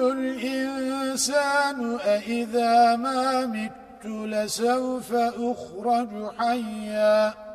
الإنسان أئذا ما مت لسوف أخرج حياً